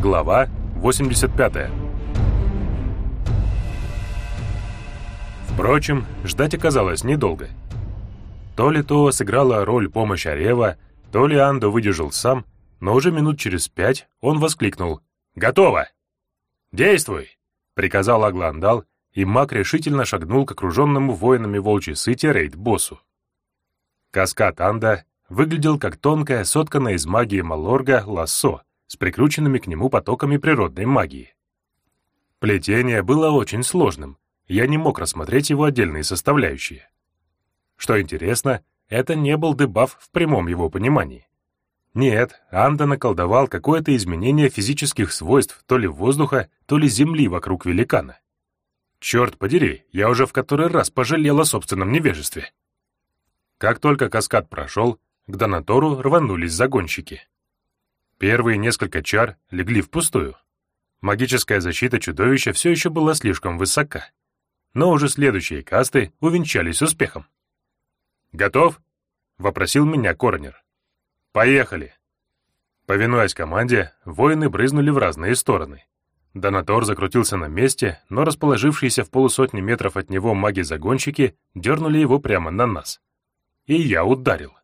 Глава 85 Впрочем, ждать оказалось недолго. То ли то сыграла роль помощь Арева, то ли Андо выдержал сам, но уже минут через пять он воскликнул «Готово!» «Действуй!» — приказал Агландал, и маг решительно шагнул к окруженному воинами волчьей сыти рейд-боссу. Каскад Анда выглядел как тонкое, сотканное из магии Малорга лассо с прикрученными к нему потоками природной магии. Плетение было очень сложным, я не мог рассмотреть его отдельные составляющие. Что интересно, это не был дебаф в прямом его понимании. Нет, Анда наколдовал какое-то изменение физических свойств то ли воздуха, то ли земли вокруг великана. Черт подери, я уже в который раз пожалел о собственном невежестве. Как только каскад прошел, к Донатору рванулись загонщики. Первые несколько чар легли впустую. Магическая защита чудовища все еще была слишком высока. Но уже следующие касты увенчались успехом. «Готов?» — вопросил меня Коронер. «Поехали!» Повинуясь команде, воины брызнули в разные стороны. Донатор закрутился на месте, но расположившиеся в полусотни метров от него маги-загонщики дернули его прямо на нас. И я ударил.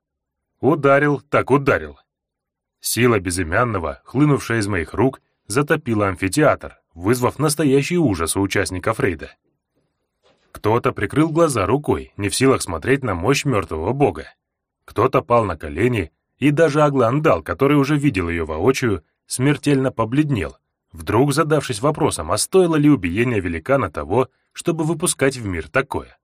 Ударил, так ударил. Сила безымянного, хлынувшая из моих рук, затопила амфитеатр, вызвав настоящий ужас у участников рейда. Кто-то прикрыл глаза рукой, не в силах смотреть на мощь мертвого бога. Кто-то пал на колени, и даже Агландал, который уже видел ее воочию, смертельно побледнел, вдруг задавшись вопросом, а стоило ли убиение великана того, чтобы выпускать в мир такое.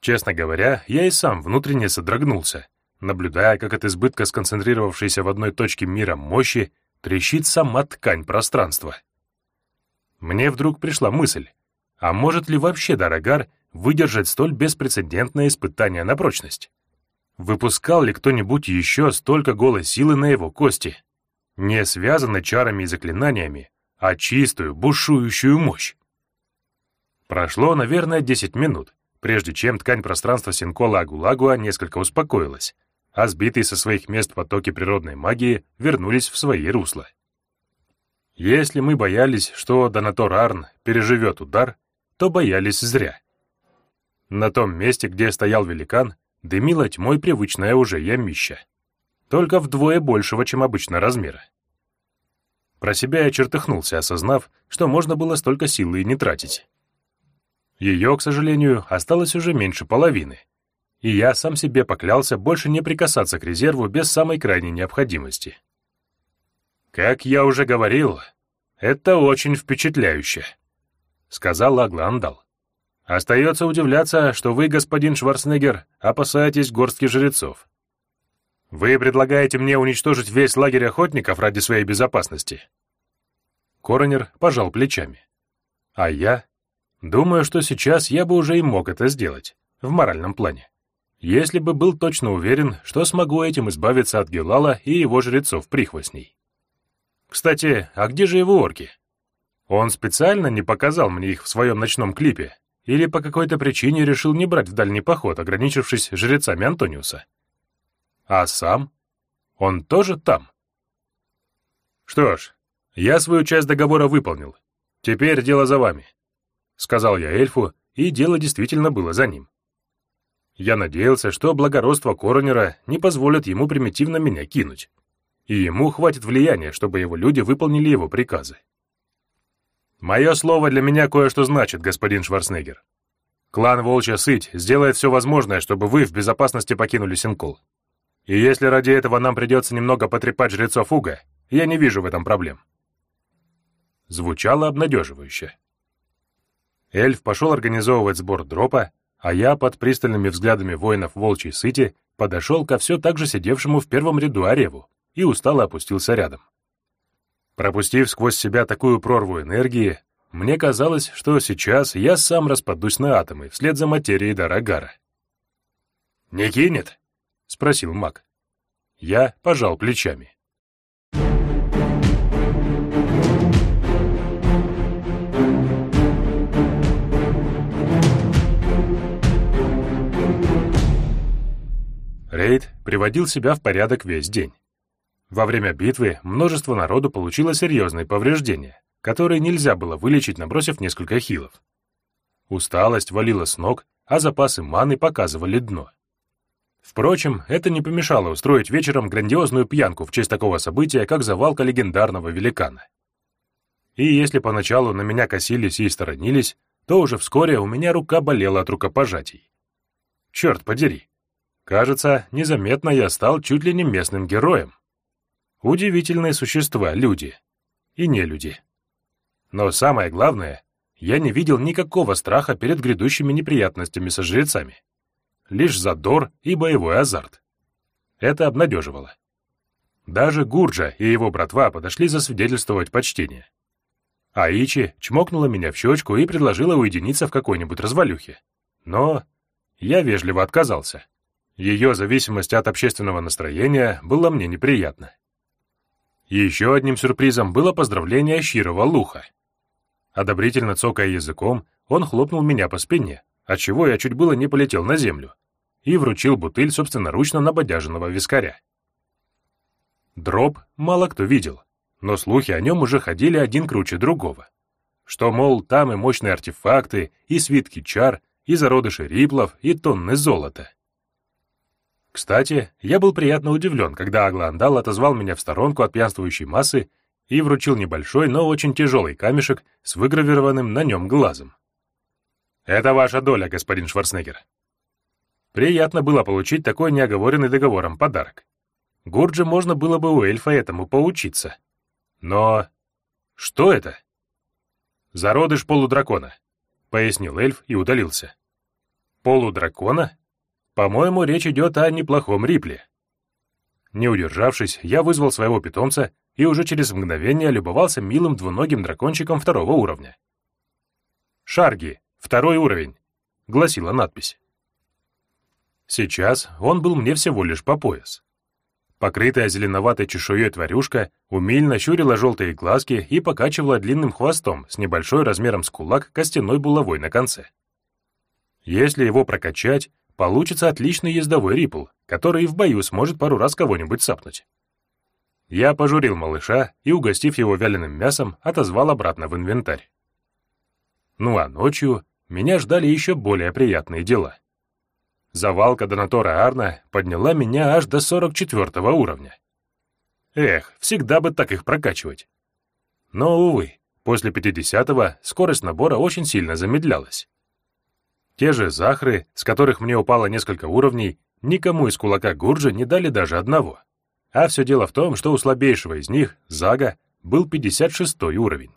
Честно говоря, я и сам внутренне содрогнулся, наблюдая, как от избытка сконцентрировавшейся в одной точке мира мощи трещит сама ткань пространства. Мне вдруг пришла мысль, а может ли вообще Дорогар выдержать столь беспрецедентное испытание на прочность? Выпускал ли кто-нибудь еще столько голой силы на его кости? Не связанной чарами и заклинаниями, а чистую, бушующую мощь. Прошло, наверное, 10 минут, прежде чем ткань пространства Синкола Агулагуа несколько успокоилась, а сбитые со своих мест потоки природной магии вернулись в свои русла. Если мы боялись, что Донатор Арн переживет удар, то боялись зря. На том месте, где стоял великан, дымила тьмой привычная уже ямища. Только вдвое большего, чем обычно размера. Про себя я чертыхнулся, осознав, что можно было столько силы и не тратить. Ее, к сожалению, осталось уже меньше половины, и я сам себе поклялся больше не прикасаться к резерву без самой крайней необходимости. Как я уже говорил, это очень впечатляюще. — сказал Агландал. «Остается удивляться, что вы, господин Шварценеггер, опасаетесь горстки жрецов. Вы предлагаете мне уничтожить весь лагерь охотников ради своей безопасности?» Коронер пожал плечами. «А я? Думаю, что сейчас я бы уже и мог это сделать, в моральном плане, если бы был точно уверен, что смогу этим избавиться от Гелала и его жрецов-прихвостней. Кстати, а где же его орки?» Он специально не показал мне их в своем ночном клипе или по какой-то причине решил не брать в дальний поход, ограничившись жрецами Антониуса. А сам? Он тоже там? Что ж, я свою часть договора выполнил. Теперь дело за вами, — сказал я эльфу, и дело действительно было за ним. Я надеялся, что благородство Коронера не позволит ему примитивно меня кинуть, и ему хватит влияния, чтобы его люди выполнили его приказы. Мое слово для меня кое-что значит, господин Шварценеггер. Клан Волчья Сыть сделает все возможное, чтобы вы в безопасности покинули Синкул. И если ради этого нам придется немного потрепать жрецов Уга, я не вижу в этом проблем. Звучало обнадеживающе. Эльф пошел организовывать сбор дропа, а я под пристальными взглядами воинов Волчьей Сыти подошел ко все так же сидевшему в первом ряду Ареву и устало опустился рядом. Пропустив сквозь себя такую прорву энергии, мне казалось, что сейчас я сам распадусь на атомы вслед за материей Дарагара. «Не кинет?» — спросил маг. Я пожал плечами. Приводил себя в порядок весь день. Во время битвы множество народу получило серьезные повреждения, которые нельзя было вылечить, набросив несколько хилов. Усталость валила с ног, а запасы маны показывали дно. Впрочем, это не помешало устроить вечером грандиозную пьянку в честь такого события, как завалка легендарного великана. И если поначалу на меня косились и сторонились, то уже вскоре у меня рука болела от рукопожатий. Черт подери. Кажется, незаметно я стал чуть ли не местным героем. Удивительные существа, люди. И не люди. Но самое главное, я не видел никакого страха перед грядущими неприятностями со жрецами. Лишь задор и боевой азарт. Это обнадеживало. Даже Гурджа и его братва подошли засвидетельствовать почтение. Аичи чмокнула меня в щечку и предложила уединиться в какой-нибудь развалюхе. Но я вежливо отказался. Ее зависимость от общественного настроения была мне неприятна. Еще одним сюрпризом было поздравление Щирова Луха. Одобрительно цокая языком, он хлопнул меня по спине, отчего я чуть было не полетел на землю, и вручил бутыль собственноручно набодяженного вискаря. Дроп мало кто видел, но слухи о нем уже ходили один круче другого. Что, мол, там и мощные артефакты, и свитки чар, и зародыши риплов, и тонны золота. Кстати, я был приятно удивлен, когда Агландал отозвал меня в сторонку от пьянствующей массы и вручил небольшой, но очень тяжелый камешек с выгравированным на нем глазом. «Это ваша доля, господин Шварценеггер». Приятно было получить такой неоговоренный договором подарок. Гурджи можно было бы у эльфа этому поучиться. Но... что это? «Зародыш полудракона», — пояснил эльф и удалился. «Полудракона? По-моему, речь идет о неплохом Рипле». Не удержавшись, я вызвал своего питомца и уже через мгновение любовался милым двуногим дракончиком второго уровня. «Шарги, второй уровень», — гласила надпись. Сейчас он был мне всего лишь по пояс. Покрытая зеленоватой чешуей тварюшка умильно щурила желтые глазки и покачивала длинным хвостом с небольшой размером с кулак костяной булавой на конце. Если его прокачать, получится отличный ездовой рипл, который и в бою сможет пару раз кого-нибудь сапнуть. Я пожурил малыша и, угостив его вяленым мясом, отозвал обратно в инвентарь. Ну а ночью меня ждали еще более приятные дела. Завалка Донатора Арна подняла меня аж до 44 уровня. Эх, всегда бы так их прокачивать. Но, увы, после 50-го скорость набора очень сильно замедлялась. Те же захры, с которых мне упало несколько уровней, никому из кулака Гурджа не дали даже одного. А все дело в том, что у слабейшего из них, Зага, был 56 уровень.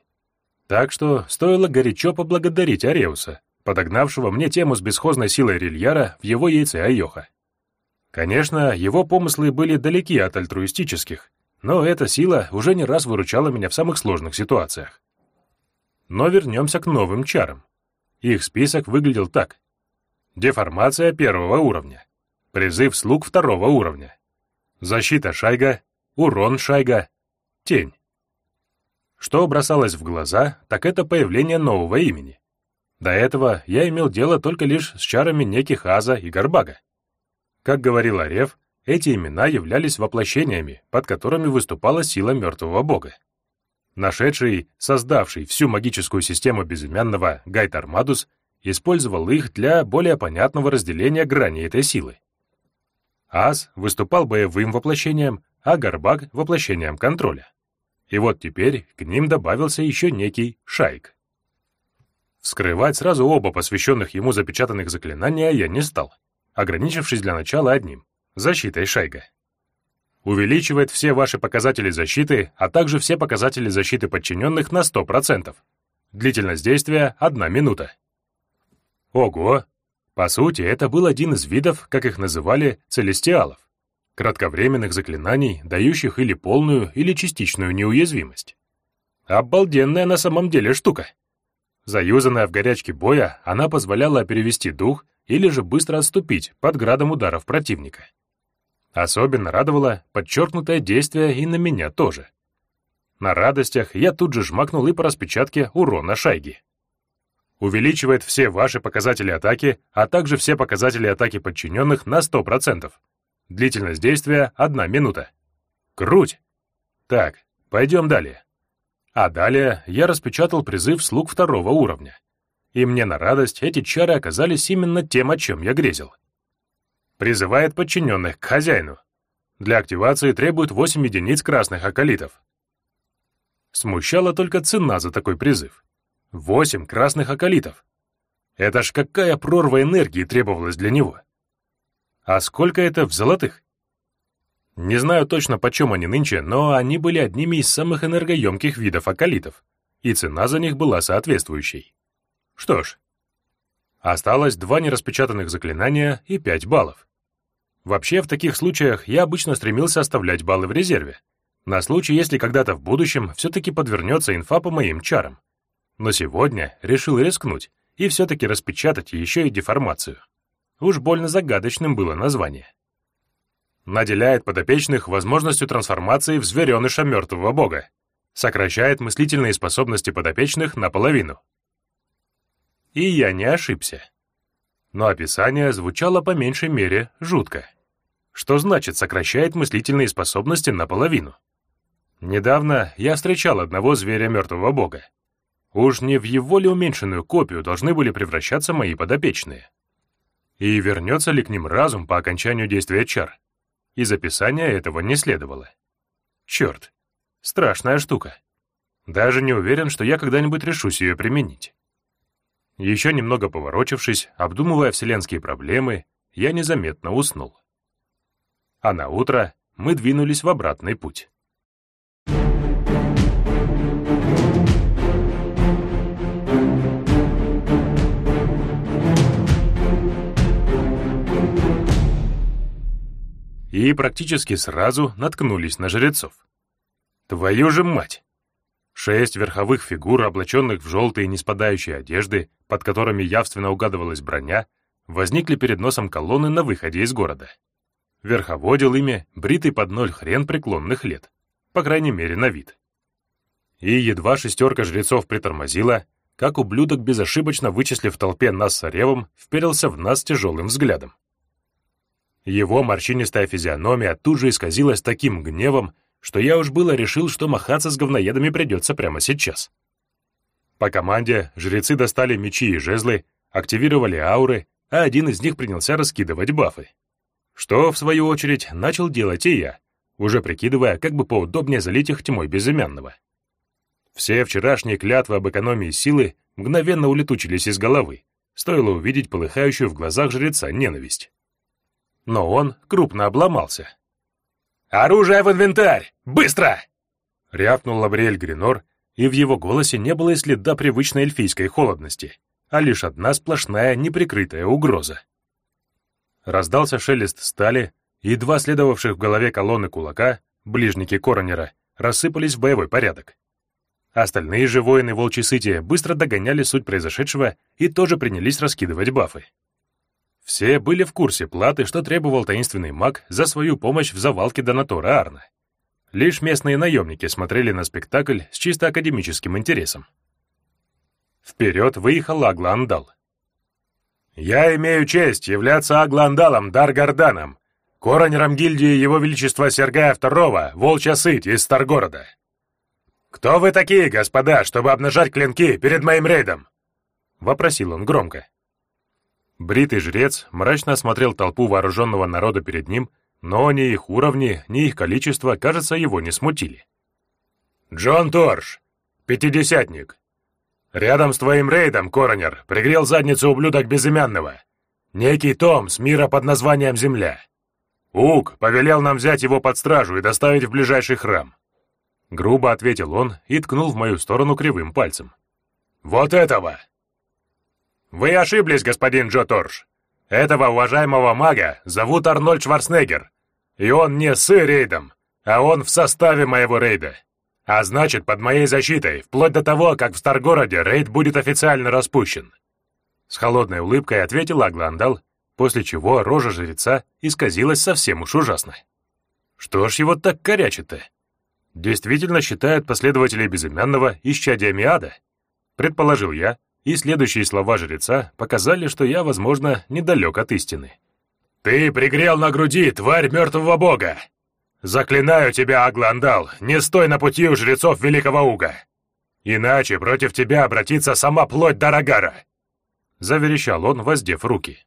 Так что стоило горячо поблагодарить Ареуса, подогнавшего мне тему с бесхозной силой Рильяра в его яйце Айоха. Конечно, его помыслы были далеки от альтруистических, но эта сила уже не раз выручала меня в самых сложных ситуациях. Но вернемся к новым чарам. Их список выглядел так. Деформация первого уровня. Призыв слуг второго уровня. Защита шайга, урон шайга, тень. Что бросалось в глаза, так это появление нового имени. До этого я имел дело только лишь с чарами неких Аза и Горбага. Как говорил Арев, эти имена являлись воплощениями, под которыми выступала сила мертвого бога. Нашедший, создавший всю магическую систему безымянного Гайтармадус использовал их для более понятного разделения граней этой силы. Ас выступал боевым воплощением, а Горбак — воплощением контроля. И вот теперь к ним добавился еще некий Шайк. Вскрывать сразу оба посвященных ему запечатанных заклинания я не стал, ограничившись для начала одним — защитой Шайга. Увеличивает все ваши показатели защиты, а также все показатели защиты подчиненных на 100%. Длительность действия — одна минута. Ого! По сути, это был один из видов, как их называли, целестиалов. Кратковременных заклинаний, дающих или полную, или частичную неуязвимость. Обалденная на самом деле штука. Заюзанная в горячке боя, она позволяла перевести дух или же быстро отступить под градом ударов противника. Особенно радовало подчеркнутое действие и на меня тоже. На радостях я тут же жмакнул и по распечатке урона шайги увеличивает все ваши показатели атаки, а также все показатели атаки подчиненных на 100%. Длительность действия — 1 минута. Круть! Так, пойдем далее. А далее я распечатал призыв слуг второго уровня. И мне на радость эти чары оказались именно тем, о чем я грезил. Призывает подчиненных к хозяину. Для активации требует 8 единиц красных околитов. Смущала только цена за такой призыв. 8 красных околитов. Это ж какая прорва энергии требовалась для него. А сколько это в золотых? Не знаю точно, почем они нынче, но они были одними из самых энергоемких видов околитов, и цена за них была соответствующей. Что ж, осталось два нераспечатанных заклинания и пять баллов. Вообще, в таких случаях я обычно стремился оставлять баллы в резерве, на случай, если когда-то в будущем все-таки подвернется инфа по моим чарам. Но сегодня решил рискнуть и все-таки распечатать еще и деформацию. Уж больно загадочным было название наделяет подопечных возможностью трансформации в звереныша мертвого бога, сокращает мыслительные способности подопечных наполовину. И я не ошибся. Но описание звучало по меньшей мере жутко. Что значит сокращает мыслительные способности наполовину? Недавно я встречал одного зверя мертвого бога. Уж не в его ли уменьшенную копию должны были превращаться мои подопечные? И вернется ли к ним разум по окончанию действия чар? Из описания этого не следовало. Черт, страшная штука. Даже не уверен, что я когда-нибудь решусь ее применить. Еще немного поворочившись, обдумывая вселенские проблемы, я незаметно уснул. А на утро мы двинулись в обратный путь. и практически сразу наткнулись на жрецов. Твою же мать! Шесть верховых фигур, облаченных в желтые неспадающие одежды, под которыми явственно угадывалась броня, возникли перед носом колонны на выходе из города. Верховодил ими бритый под ноль хрен преклонных лет, по крайней мере на вид. И едва шестерка жрецов притормозила, как ублюдок, безошибочно вычислив в толпе нас с Оревом, вперился в нас тяжелым взглядом. Его морщинистая физиономия тут же исказилась таким гневом, что я уж было решил, что махаться с говноедами придется прямо сейчас. По команде жрецы достали мечи и жезлы, активировали ауры, а один из них принялся раскидывать бафы. Что, в свою очередь, начал делать и я, уже прикидывая, как бы поудобнее залить их тьмой безымянного. Все вчерашние клятвы об экономии силы мгновенно улетучились из головы, стоило увидеть полыхающую в глазах жреца ненависть но он крупно обломался. «Оружие в инвентарь! Быстро!» — рявкнул Лабриэль Гринор, и в его голосе не было и следа привычной эльфийской холодности, а лишь одна сплошная неприкрытая угроза. Раздался шелест стали, и два следовавших в голове колонны кулака, ближники Коронера, рассыпались в боевой порядок. Остальные же воины волчьей сыти быстро догоняли суть произошедшего и тоже принялись раскидывать бафы. Все были в курсе платы, что требовал таинственный маг за свою помощь в завалке Донатора Арна. Лишь местные наемники смотрели на спектакль с чисто академическим интересом. Вперед выехал Агландал. «Я имею честь являться Агландалом Даргарданом, коронером гильдии Его Величества Сергая II, Волчья Сыть из Старгорода. Кто вы такие, господа, чтобы обнажать клинки перед моим рейдом?» — вопросил он громко. Бритый жрец мрачно осмотрел толпу вооруженного народа перед ним, но ни их уровни, ни их количество, кажется, его не смутили. «Джон Торш, пятидесятник. Рядом с твоим рейдом, коронер, пригрел задницу ублюдок безымянного. Некий Том с мира под названием Земля. Ук повелел нам взять его под стражу и доставить в ближайший храм». Грубо ответил он и ткнул в мою сторону кривым пальцем. «Вот этого!» «Вы ошиблись, господин Джо Торш. Этого уважаемого мага зовут Арнольд Шварценеггер, и он не с рейдом, а он в составе моего рейда. А значит, под моей защитой, вплоть до того, как в Старгороде рейд будет официально распущен». С холодной улыбкой ответил Агландал, после чего рожа жреца исказилась совсем уж ужасно. Что ж его так корячит-то? Действительно считают последователей безымянного исчадиями ада? Предположил я, и следующие слова жреца показали, что я, возможно, недалек от истины. «Ты пригрел на груди, тварь мертвого бога! «Заклинаю тебя, Агландал, не стой на пути у жрецов Великого Уга! Иначе против тебя обратится сама плоть Дарагара!» Заверещал он, воздев руки.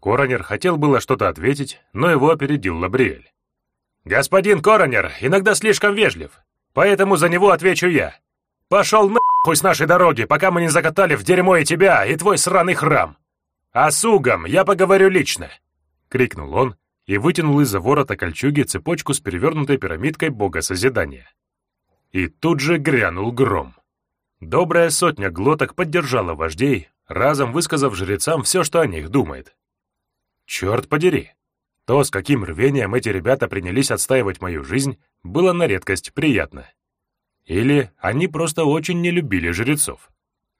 Коронер хотел было что-то ответить, но его опередил Лабриэль. «Господин Коронер иногда слишком вежлив, поэтому за него отвечу я. Пошел нахуй с нашей дороги, пока мы не закатали в дерьмо и тебя, и твой сраный храм! А с я поговорю лично!» — крикнул он и вытянул из-за ворота кольчуги цепочку с перевернутой пирамидкой бога созидания. И тут же грянул гром. Добрая сотня глоток поддержала вождей, разом высказав жрецам все, что о них думает. Черт подери! То, с каким рвением эти ребята принялись отстаивать мою жизнь, было на редкость приятно. Или они просто очень не любили жрецов.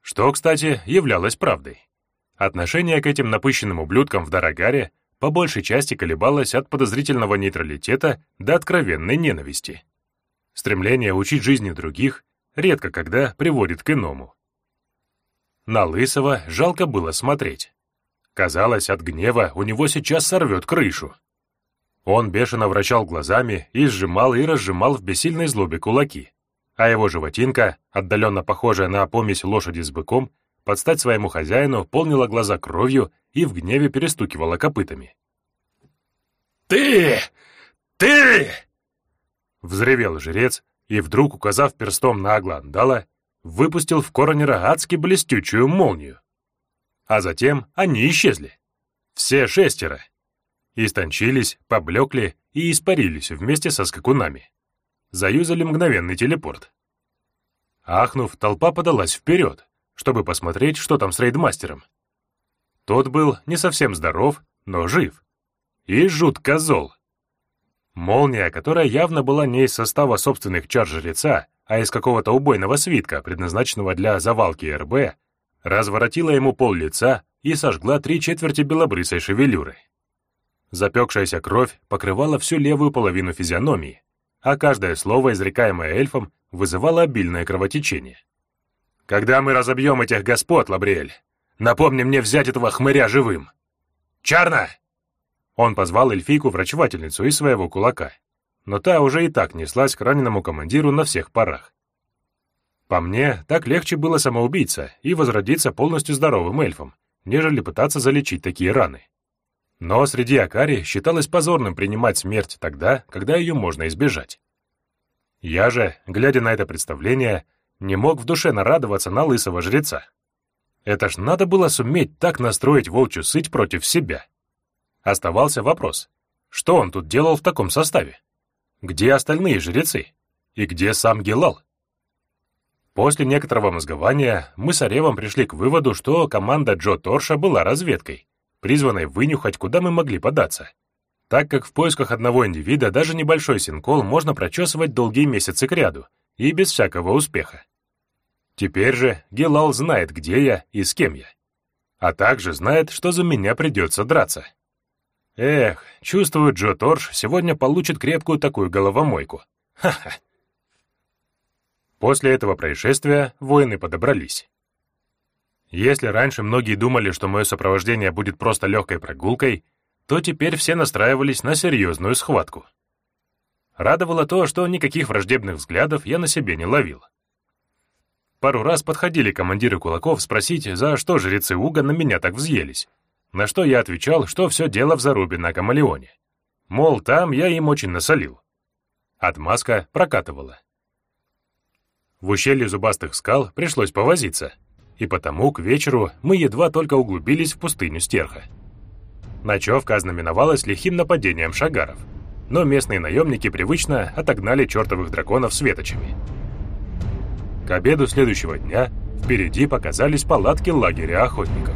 Что, кстати, являлось правдой. Отношение к этим напыщенным ублюдкам в Дарагаре по большей части колебалось от подозрительного нейтралитета до откровенной ненависти. Стремление учить жизни других редко когда приводит к иному. На Лысого жалко было смотреть. Казалось, от гнева у него сейчас сорвет крышу. Он бешено вращал глазами и сжимал и разжимал в бессильной злобе кулаки, а его животинка, отдаленно похожая на помесь лошади с быком, под стать своему хозяину, полнила глаза кровью и в гневе перестукивала копытами. «Ты! Ты!» Взревел жрец и, вдруг указав перстом на Агландала, выпустил в коронера адски блестючую молнию а затем они исчезли. Все шестеро. Истончились, поблекли и испарились вместе со скакунами. Заюзали мгновенный телепорт. Ахнув, толпа подалась вперед, чтобы посмотреть, что там с рейдмастером. Тот был не совсем здоров, но жив. И жутко зол. Молния, которая явно была не из состава собственных чар жреца, а из какого-то убойного свитка, предназначенного для завалки РБ, разворотила ему пол лица и сожгла три четверти белобрысой шевелюры. Запекшаяся кровь покрывала всю левую половину физиономии, а каждое слово, изрекаемое эльфом, вызывало обильное кровотечение. «Когда мы разобьем этих господ, Лабриэль, напомни мне взять этого хмыря живым!» «Чарна!» Он позвал эльфийку-врачевательницу из своего кулака, но та уже и так неслась к раненому командиру на всех парах. По мне, так легче было самоубийца и возродиться полностью здоровым эльфом, нежели пытаться залечить такие раны. Но среди Акари считалось позорным принимать смерть тогда, когда ее можно избежать. Я же, глядя на это представление, не мог в душе нарадоваться на лысого жреца. Это ж надо было суметь так настроить волчью сыть против себя. Оставался вопрос, что он тут делал в таком составе? Где остальные жрецы? И где сам Гелал? После некоторого мозгования мы с Оревом пришли к выводу, что команда Джо Торша была разведкой, призванной вынюхать, куда мы могли податься. Так как в поисках одного индивида даже небольшой синкол можно прочесывать долгие месяцы кряду, и без всякого успеха. Теперь же Гелал знает, где я и с кем я. А также знает, что за меня придется драться. Эх, чувствую, Джо Торш сегодня получит крепкую такую головомойку. Ха-ха. После этого происшествия воины подобрались. Если раньше многие думали, что мое сопровождение будет просто легкой прогулкой, то теперь все настраивались на серьезную схватку. Радовало то, что никаких враждебных взглядов я на себе не ловил. Пару раз подходили командиры кулаков спросить, за что жрецы Уга на меня так взъелись, на что я отвечал, что все дело в зарубе на Камалеоне. Мол, там я им очень насолил. Отмазка прокатывала. В ущелье зубастых скал пришлось повозиться, и потому к вечеру мы едва только углубились в пустыню стерха. Ночевка ознаменовалась лихим нападением шагаров, но местные наемники привычно отогнали чертовых драконов светочами. К обеду следующего дня впереди показались палатки лагеря охотников.